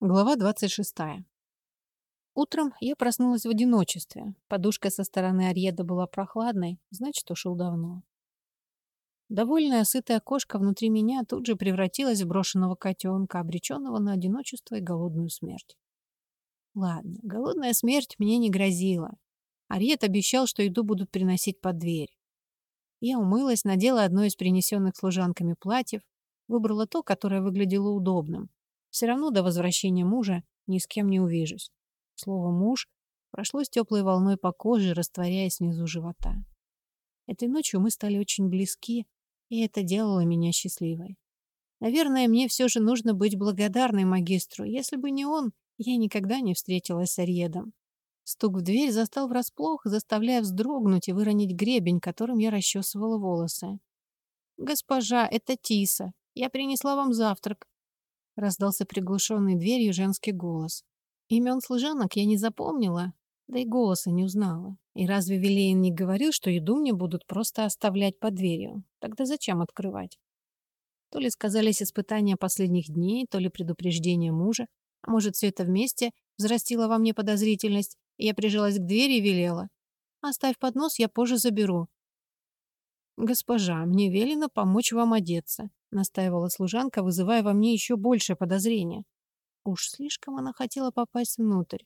Глава 26. Утром я проснулась в одиночестве. Подушка со стороны Арьеда была прохладной, значит, ушел давно. Довольная, сытая кошка внутри меня тут же превратилась в брошенного котенка, обреченного на одиночество и голодную смерть. Ладно, голодная смерть мне не грозила. Арьед обещал, что еду будут приносить под дверь. Я умылась, надела одно из принесенных служанками платьев, выбрала то, которое выглядело удобным, все равно до возвращения мужа ни с кем не увижусь. Слово «муж» прошлось теплой волной по коже, растворяясь внизу живота. Этой ночью мы стали очень близки, и это делало меня счастливой. Наверное, мне все же нужно быть благодарной магистру. Если бы не он, я никогда не встретилась с Арьедом. Стук в дверь застал врасплох, заставляя вздрогнуть и выронить гребень, которым я расчесывала волосы. «Госпожа, это Тиса. Я принесла вам завтрак. Раздался приглушенный дверью женский голос. Имен служанок я не запомнила, да и голоса не узнала. И разве Вилейн не говорил, что еду мне будут просто оставлять под дверью? Тогда зачем открывать? То ли сказались испытания последних дней, то ли предупреждение мужа, а может, все это вместе взрастило во мне подозрительность, и я прижалась к двери и велела. «Оставь поднос, я позже заберу». «Госпожа, мне велено помочь вам одеться. — настаивала служанка, вызывая во мне еще большее подозрение. Уж слишком она хотела попасть внутрь.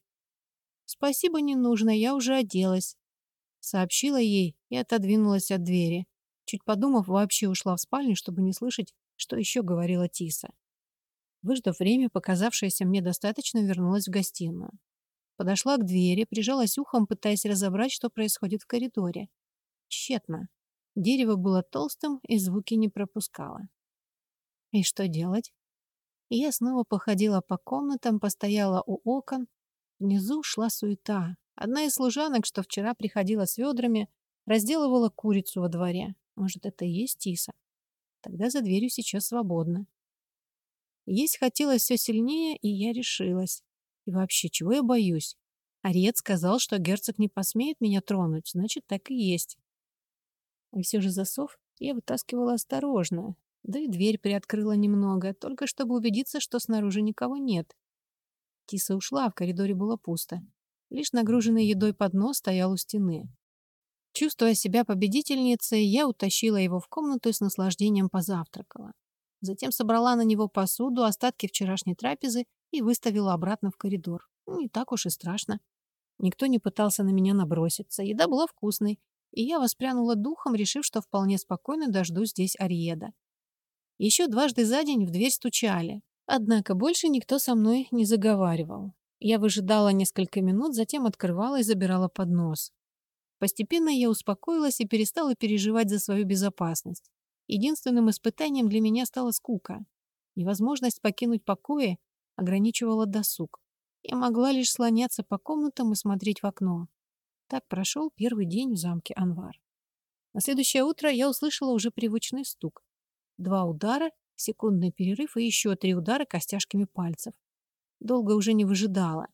«Спасибо, не нужно, я уже оделась», — сообщила ей и отодвинулась от двери. Чуть подумав, вообще ушла в спальню, чтобы не слышать, что еще говорила Тиса. Выждав время, показавшееся мне достаточно, вернулась в гостиную. Подошла к двери, прижалась ухом, пытаясь разобрать, что происходит в коридоре. Тщетно. Дерево было толстым и звуки не пропускало. И что делать? Я снова походила по комнатам, постояла у окон. Внизу шла суета. Одна из служанок, что вчера приходила с ведрами, разделывала курицу во дворе. Может, это и есть Тиса? Тогда за дверью сейчас свободно. Есть хотелось все сильнее, и я решилась. И вообще, чего я боюсь? Ариет сказал, что герцог не посмеет меня тронуть, значит, так и есть. И все же засов я вытаскивала осторожно, да и дверь приоткрыла немного, только чтобы убедиться, что снаружи никого нет. Тиса ушла, в коридоре было пусто. Лишь нагруженный едой поднос стоял у стены. Чувствуя себя победительницей, я утащила его в комнату и с наслаждением позавтракала. Затем собрала на него посуду, остатки вчерашней трапезы и выставила обратно в коридор. Не так уж и страшно. Никто не пытался на меня наброситься. Еда была вкусной, и я воспрянула духом, решив, что вполне спокойно дожду здесь Ариеда. Еще дважды за день в дверь стучали. Однако больше никто со мной не заговаривал. Я выжидала несколько минут, затем открывала и забирала поднос. Постепенно я успокоилась и перестала переживать за свою безопасность. Единственным испытанием для меня стала скука. Невозможность покинуть покои ограничивала досуг. Я могла лишь слоняться по комнатам и смотреть в окно. Так прошел первый день в замке Анвар. На следующее утро я услышала уже привычный стук. Два удара, секундный перерыв и еще три удара костяшками пальцев. Долго уже не выжидала.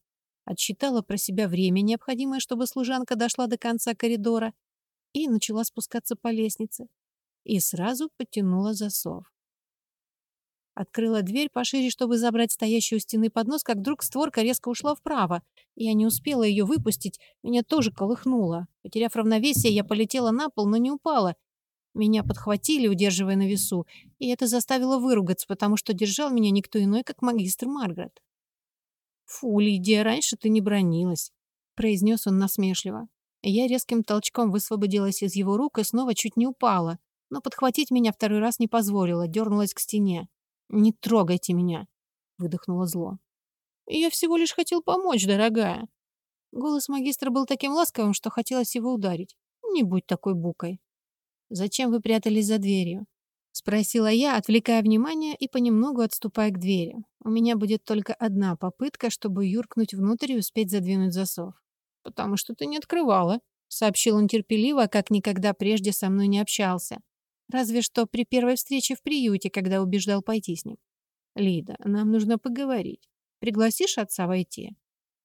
Отсчитала про себя время, необходимое, чтобы служанка дошла до конца коридора, и начала спускаться по лестнице. И сразу потянула засов. Открыла дверь пошире, чтобы забрать стоящий у стены поднос, как вдруг створка резко ушла вправо. Я не успела ее выпустить, меня тоже колыхнуло. Потеряв равновесие, я полетела на пол, но не упала, меня подхватили, удерживая на весу, и это заставило выругаться, потому что держал меня никто иной, как магистр Маргарет. «Фу, Лидия, раньше ты не бронилась», — произнес он насмешливо. Я резким толчком высвободилась из его рук и снова чуть не упала, но подхватить меня второй раз не позволила, дернулась к стене. «Не трогайте меня», — выдохнула зло. «Я всего лишь хотел помочь, дорогая». Голос магистра был таким ласковым, что хотелось его ударить. «Не будь такой букой». Зачем вы прятались за дверью?» — спросила я, отвлекая внимание и понемногу отступая к двери. У меня будет только одна попытка, чтобы юркнуть внутрь и успеть задвинуть засов. «Потому что ты не открывала», — сообщил он терпеливо, как никогда прежде со мной не общался. Разве что при первой встрече в приюте, когда убеждал пойти с ним. «Лида, нам нужно поговорить. Пригласишь отца войти?»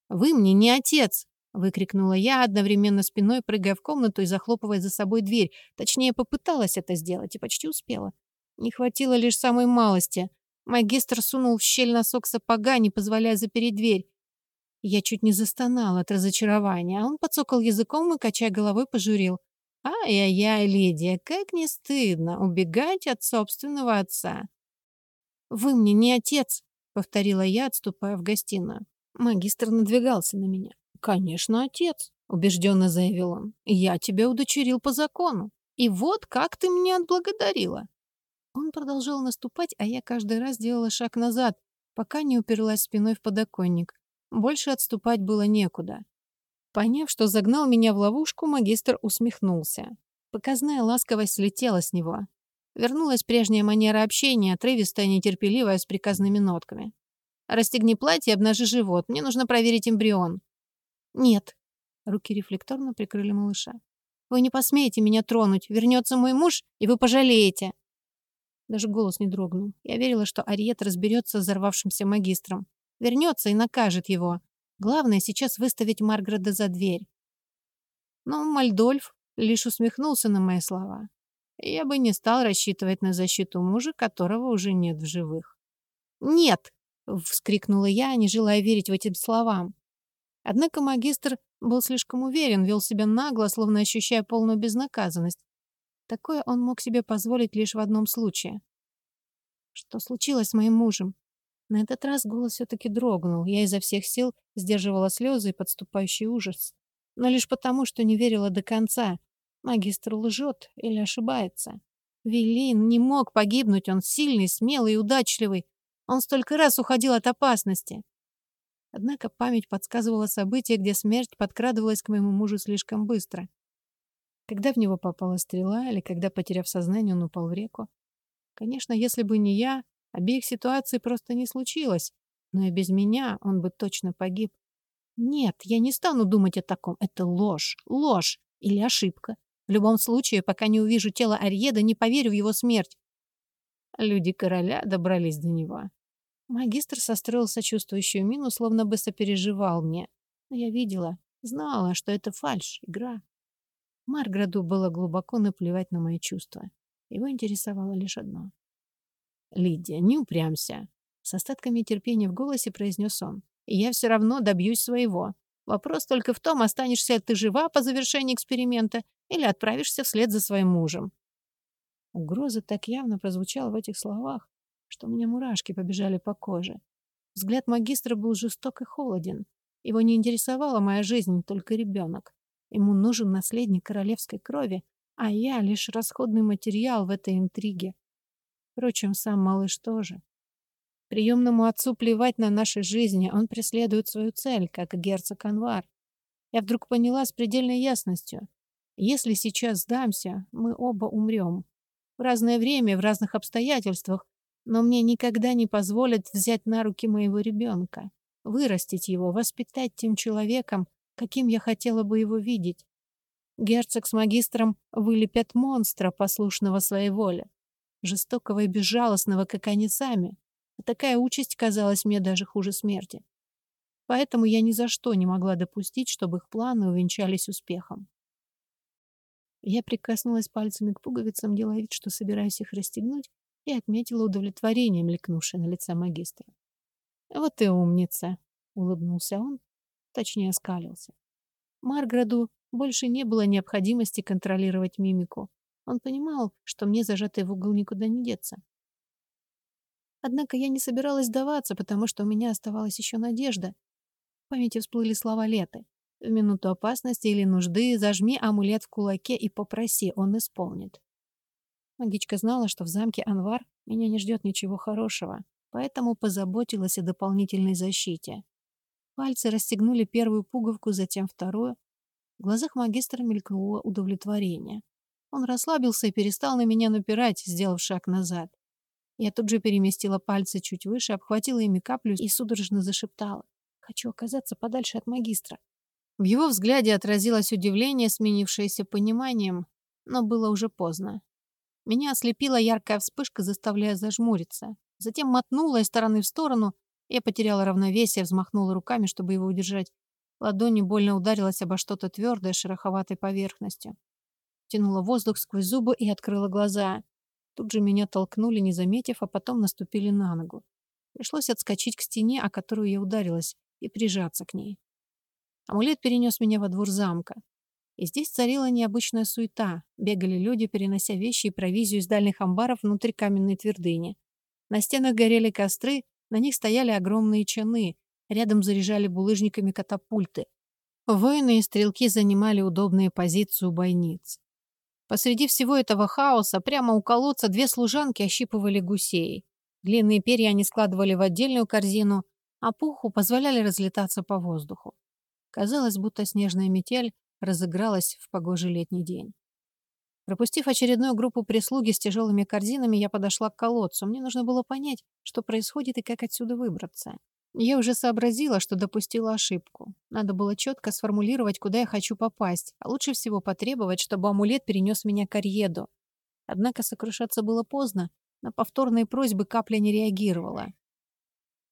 «Вы мне не отец!» Выкрикнула я, одновременно спиной прыгая в комнату и захлопывая за собой дверь. Точнее, попыталась это сделать и почти успела. Не хватило лишь самой малости. Магистр сунул в щель носок сапога, не позволяя запереть дверь. Я чуть не застонала от разочарования, а он подсокал языком и, качая головой, пожурил. «Ай-яй-яй, Лидия, как не стыдно убегать от собственного отца!» «Вы мне не отец», — повторила я, отступая в гостиную. Магистр надвигался на меня. «Конечно, отец», — убежденно заявил он. «Я тебя удочерил по закону. И вот как ты меня отблагодарила!» Он продолжал наступать, а я каждый раз делала шаг назад, пока не уперлась спиной в подоконник. Больше отступать было некуда. Поняв, что загнал меня в ловушку, магистр усмехнулся. Показная ласковость слетела с него. Вернулась прежняя манера общения, отрывистая, нетерпеливая, с приказными нотками. «Расстегни платье обнажи живот. Мне нужно проверить эмбрион». «Нет». Руки рефлекторно прикрыли малыша. «Вы не посмеете меня тронуть. Вернется мой муж, и вы пожалеете». Даже голос не дрогнул. Я верила, что Ариет разберется с взорвавшимся магистром. Вернется и накажет его. Главное сейчас выставить Маргреда за дверь. Но Мальдольф лишь усмехнулся на мои слова. Я бы не стал рассчитывать на защиту мужа, которого уже нет в живых. «Нет!» — вскрикнула я, не желая верить в эти словам. Однако магистр был слишком уверен, вел себя нагло, словно ощущая полную безнаказанность. Такое он мог себе позволить лишь в одном случае. Что случилось с моим мужем? На этот раз голос все-таки дрогнул. Я изо всех сил сдерживала слезы и подступающий ужас. Но лишь потому, что не верила до конца. Магистр лжет или ошибается. Велин не мог погибнуть, он сильный, смелый и удачливый. Он столько раз уходил от опасности. Однако память подсказывала события, где смерть подкрадывалась к моему мужу слишком быстро. Когда в него попала стрела или когда, потеряв сознание, он упал в реку. Конечно, если бы не я, обеих ситуаций просто не случилось, но и без меня он бы точно погиб. Нет, я не стану думать о таком. Это ложь, ложь или ошибка. В любом случае, пока не увижу тело Арьеда, не поверю в его смерть. Люди короля добрались до него. Магистр состроил сочувствующую мину, словно бы сопереживал мне. Но я видела, знала, что это фальшь, игра. Марграду было глубоко наплевать на мои чувства. Его интересовало лишь одно. «Лидия, не упрямся!» С остатками терпения в голосе произнес он. «Я все равно добьюсь своего. Вопрос только в том, останешься ты жива по завершении эксперимента или отправишься вслед за своим мужем». Угроза так явно прозвучала в этих словах, что у меня мурашки побежали по коже. Взгляд магистра был жесток и холоден. Его не интересовала моя жизнь, только ребенок. Ему нужен наследник королевской крови, а я лишь расходный материал в этой интриге. Впрочем, сам малыш тоже. Приемному отцу плевать на наши жизни, он преследует свою цель, как герцог Анвар. Я вдруг поняла с предельной ясностью. Если сейчас сдамся, мы оба умрем. В разное время, в разных обстоятельствах, но мне никогда не позволят взять на руки моего ребенка, вырастить его, воспитать тем человеком, каким я хотела бы его видеть. Герцог с магистром вылепят монстра, послушного своей воле, жестокого и безжалостного, как они сами. А такая участь казалась мне даже хуже смерти. Поэтому я ни за что не могла допустить, чтобы их планы увенчались успехом. Я прикоснулась пальцами к пуговицам, делая вид, что собираюсь их расстегнуть, и отметила удовлетворение, мелькнувшее на лице магистра. «Вот и умница!» — улыбнулся он, точнее оскалился. Марграду больше не было необходимости контролировать мимику. Он понимал, что мне зажатый в угол никуда не деться. Однако я не собиралась сдаваться, потому что у меня оставалась еще надежда. В памяти всплыли слова Леты. В минуту опасности или нужды зажми амулет в кулаке и попроси, он исполнит. Магичка знала, что в замке Анвар меня не ждет ничего хорошего, поэтому позаботилась о дополнительной защите. Пальцы расстегнули первую пуговку, затем вторую. В глазах магистра мелькнуло удовлетворение. Он расслабился и перестал на меня напирать, сделав шаг назад. Я тут же переместила пальцы чуть выше, обхватила ими каплю и судорожно зашептала. Хочу оказаться подальше от магистра. В его взгляде отразилось удивление, сменившееся пониманием, но было уже поздно. Меня ослепила яркая вспышка, заставляя зажмуриться. Затем мотнула из стороны в сторону. Я потеряла равновесие, взмахнула руками, чтобы его удержать. Ладонью больно ударилась обо что-то твердое, шероховатой поверхностью. Тянула воздух сквозь зубы и открыла глаза. Тут же меня толкнули, не заметив, а потом наступили на ногу. Пришлось отскочить к стене, о которую я ударилась, и прижаться к ней. Амулет перенес меня во двор замка. И здесь царила необычная суета. Бегали люди, перенося вещи и провизию из дальних амбаров внутрь каменной твердыни. На стенах горели костры, на них стояли огромные чаны, рядом заряжали булыжниками катапульты. Воины и стрелки занимали удобные позиции у бойниц. Посреди всего этого хаоса прямо у колодца две служанки ощипывали гусей. Длинные перья они складывали в отдельную корзину, а пуху позволяли разлетаться по воздуху. Казалось, будто снежная метель разыгралась в погожий летний день. Пропустив очередную группу прислуги с тяжелыми корзинами, я подошла к колодцу. Мне нужно было понять, что происходит и как отсюда выбраться. Я уже сообразила, что допустила ошибку. Надо было четко сформулировать, куда я хочу попасть, а лучше всего потребовать, чтобы амулет перенес меня к Арьеду. Однако сокрушаться было поздно, на повторные просьбы капля не реагировала.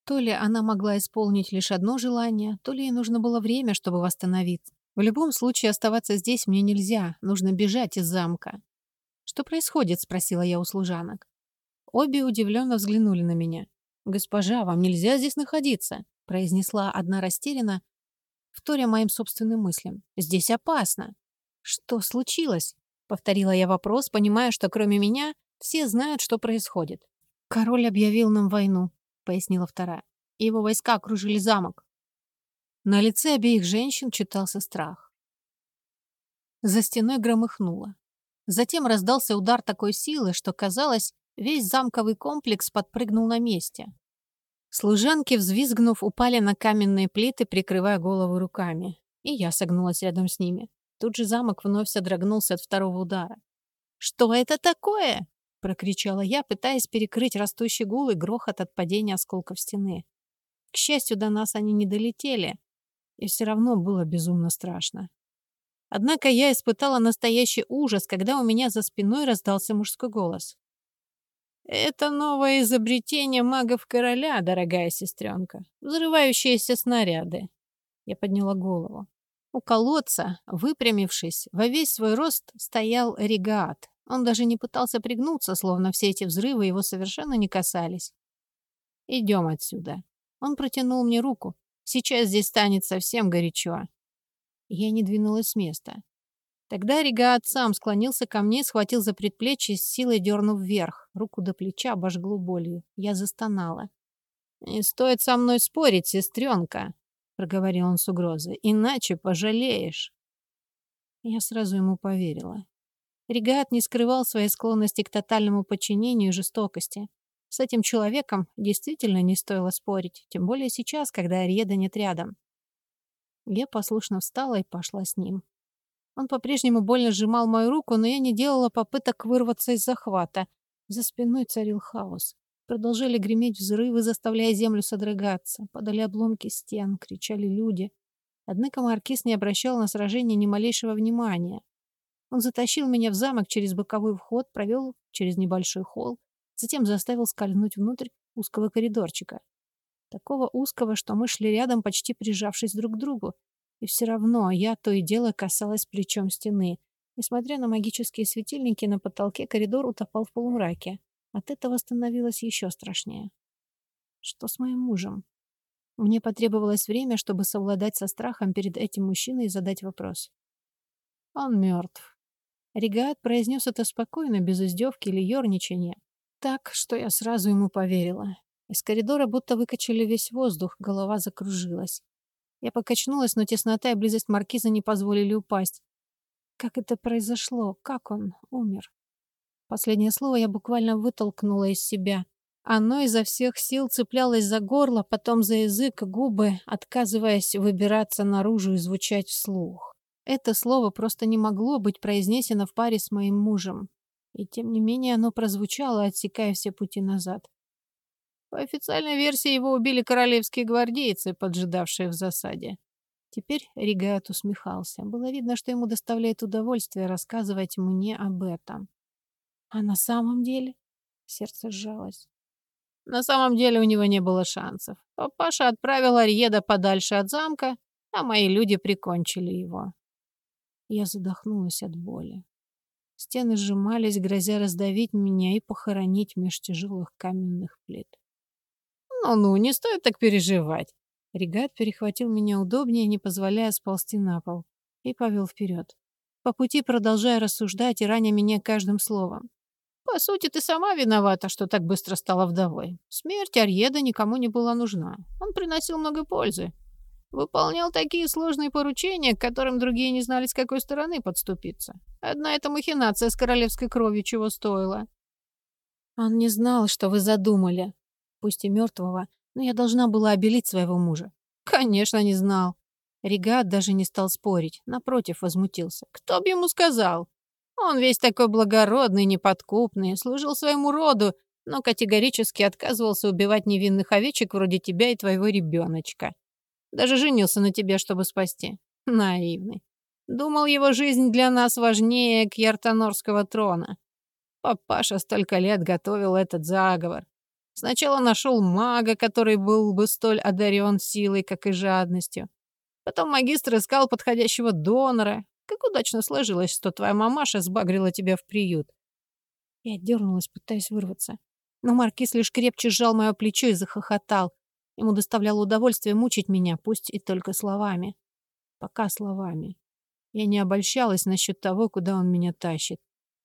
То ли она могла исполнить лишь одно желание, то ли ей нужно было время, чтобы восстановиться. В любом случае оставаться здесь мне нельзя, нужно бежать из замка. «Что происходит?» — спросила я у служанок. Обе удивленно взглянули на меня. «Госпожа, вам нельзя здесь находиться», — произнесла одна растерянно, вторя моим собственным мыслям. «Здесь опасно». «Что случилось?» — повторила я вопрос, понимая, что кроме меня все знают, что происходит. «Король объявил нам войну», — пояснила вторая. «Его войска окружили замок». На лице обеих женщин читался страх. За стеной громыхнуло. Затем раздался удар такой силы, что, казалось, Весь замковый комплекс подпрыгнул на месте. Служанки, взвизгнув, упали на каменные плиты, прикрывая голову руками. И я согнулась рядом с ними. Тут же замок вновь содрогнулся от второго удара. «Что это такое?» — прокричала я, пытаясь перекрыть растущий гул и грохот от падения осколков стены. К счастью, до нас они не долетели, и все равно было безумно страшно. Однако я испытала настоящий ужас, когда у меня за спиной раздался мужской голос. Это новое изобретение магов короля, дорогая сестренка. Взрывающиеся снаряды. Я подняла голову. У колодца, выпрямившись, во весь свой рост стоял регат. Он даже не пытался пригнуться, словно все эти взрывы его совершенно не касались. «Идем отсюда». Он протянул мне руку. «Сейчас здесь станет совсем горячо». Я не двинулась с места. Тогда Регат сам склонился ко мне, схватил за предплечье, с силой дернув вверх. Руку до плеча обожгло болью. Я застонала. «Не стоит со мной спорить, сестренка», — проговорил он с угрозой. «Иначе пожалеешь». Я сразу ему поверила. Регат не скрывал своей склонности к тотальному подчинению и жестокости. С этим человеком действительно не стоило спорить, тем более сейчас, когда Ариеда нет рядом. Я послушно встала и пошла с ним. Он по-прежнему больно сжимал мою руку, но я не делала попыток вырваться из захвата. За спиной царил хаос. Продолжали греметь взрывы, заставляя землю содрогаться. Падали обломки стен, кричали люди. Однако Маркиз не обращал на сражение ни малейшего внимания. Он затащил меня в замок через боковой вход, провел через небольшой холл, затем заставил скользнуть внутрь узкого коридорчика. Такого узкого, что мы шли рядом, почти прижавшись друг к другу, и все равно я то и дело касалась плечом стены. Несмотря на магические светильники на потолке, коридор утопал в полумраке. От этого становилось еще страшнее. Что с моим мужем? Мне потребовалось время, чтобы совладать со страхом перед этим мужчиной и задать вопрос. Он мертв. Регат произнес это спокойно, без издевки или ерничания. Так, что я сразу ему поверила. Из коридора будто выкачали весь воздух, голова закружилась. Я покачнулась, но теснота и близость маркиза не позволили упасть. Как это произошло? Как он умер? Последнее слово я буквально вытолкнула из себя. Оно изо всех сил цеплялось за горло, потом за язык, губы, отказываясь выбираться наружу и звучать вслух. Это слово просто не могло быть произнесено в паре с моим мужем. И тем не менее оно прозвучало, отсекая все пути назад. По официальной версии его убили королевские гвардейцы, поджидавшие в засаде. Теперь Ригат усмехался. Было видно, что ему доставляет удовольствие рассказывать мне об этом. А на самом деле сердце сжалось. На самом деле у него не было шансов. Папаша отправил Арьеда подальше от замка, а мои люди прикончили его. Я задохнулась от боли. Стены сжимались, грозя раздавить меня и похоронить меж тяжелых каменных плит. «Ну-ну, не стоит так переживать!» Регат перехватил меня удобнее, не позволяя сползти на пол, и повел вперед. По пути продолжая рассуждать и раня меня каждым словом. По сути, ты сама виновата, что так быстро стала вдовой. Смерть Арьеда никому не была нужна. Он приносил много пользы. Выполнял такие сложные поручения, к которым другие не знали, с какой стороны подступиться. Одна эта махинация с королевской кровью чего стоила. Он не знал, что вы задумали. Пусть и мертвого, но я должна была обелить своего мужа. Конечно, не знал. Регат даже не стал спорить, напротив, возмутился. Кто бы ему сказал? Он весь такой благородный, неподкупный, служил своему роду, но категорически отказывался убивать невинных овечек вроде тебя и твоего ребеночка. Даже женился на тебе, чтобы спасти. Наивный. Думал, его жизнь для нас важнее Кьяртанорского трона. Папаша столько лет готовил этот заговор. Сначала нашел мага, который был бы столь одарен силой, как и жадностью. Потом магистр искал подходящего донора, как удачно сложилось, что твоя мамаша сбагрила тебя в приют. Я дернулась, пытаясь вырваться. Но Маркиз лишь крепче сжал мое плечо и захохотал. Ему доставляло удовольствие мучить меня, пусть и только словами. Пока словами. Я не обольщалась насчет того, куда он меня тащит.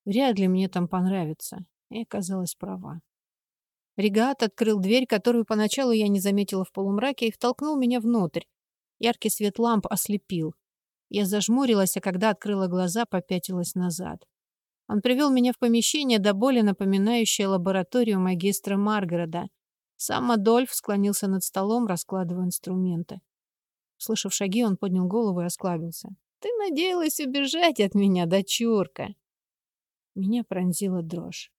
Вряд ли мне там понравится. И оказалась права. Регат открыл дверь, которую поначалу я не заметила в полумраке, и втолкнул меня внутрь. Яркий свет ламп ослепил. Я зажмурилась, а когда открыла глаза, попятилась назад. Он привел меня в помещение, до боли напоминающее лабораторию магистра Маргарода. Сам Адольф склонился над столом, раскладывая инструменты. Слышав шаги, он поднял голову и осклабился. «Ты надеялась убежать от меня, дочурка!» Меня пронзила дрожь.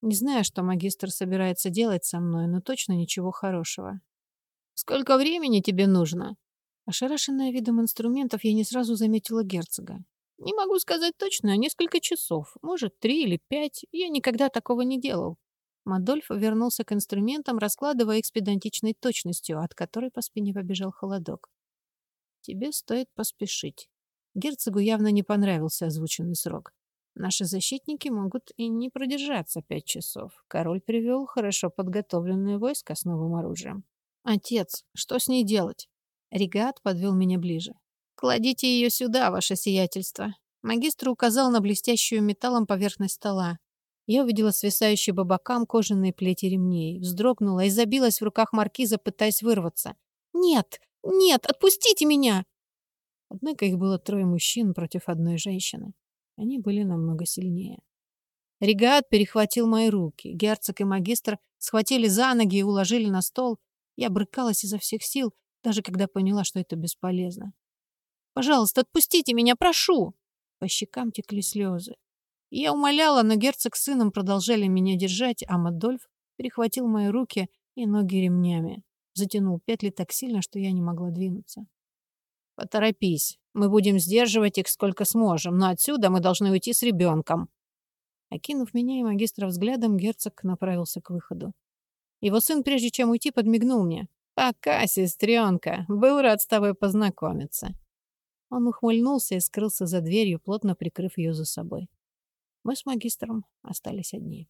Не знаю, что магистр собирается делать со мной, но точно ничего хорошего. «Сколько времени тебе нужно?» Ошарашенная видом инструментов, я не сразу заметила герцога. Не могу сказать точно, несколько часов, может, три или пять. Я никогда такого не делал. Мадольф вернулся к инструментам, раскладывая их с педантичной точностью, от которой по спине побежал холодок. Тебе стоит поспешить. Герцогу явно не понравился озвученный срок. Наши защитники могут и не продержаться пять часов. Король привел хорошо подготовленные войска с новым оружием. Отец, что с ней делать? Регат подвел меня ближе. «Кладите ее сюда, ваше сиятельство». Магистр указал на блестящую металлом поверхность стола. Я увидела свисающие по бокам кожаные плети ремней, вздрогнула и забилась в руках маркиза, пытаясь вырваться. «Нет! Нет! Отпустите меня!» Однако их было трое мужчин против одной женщины. Они были намного сильнее. Регат перехватил мои руки. Герцог и магистр схватили за ноги и уложили на стол. Я брыкалась изо всех сил, даже когда поняла, что это бесполезно. «Пожалуйста, отпустите меня, прошу!» По щекам текли слезы. Я умоляла, но герцог с сыном продолжали меня держать, а Мадольф перехватил мои руки и ноги ремнями. Затянул петли так сильно, что я не могла двинуться. «Поторопись. Мы будем сдерживать их сколько сможем, но отсюда мы должны уйти с ребенком». Окинув меня и магистра взглядом, герцог направился к выходу. Его сын, прежде чем уйти, подмигнул мне. «Пока, сестренка. Был рад с тобой познакомиться». Он ухмыльнулся и скрылся за дверью, плотно прикрыв ее за собой. Мы с магистром остались одни.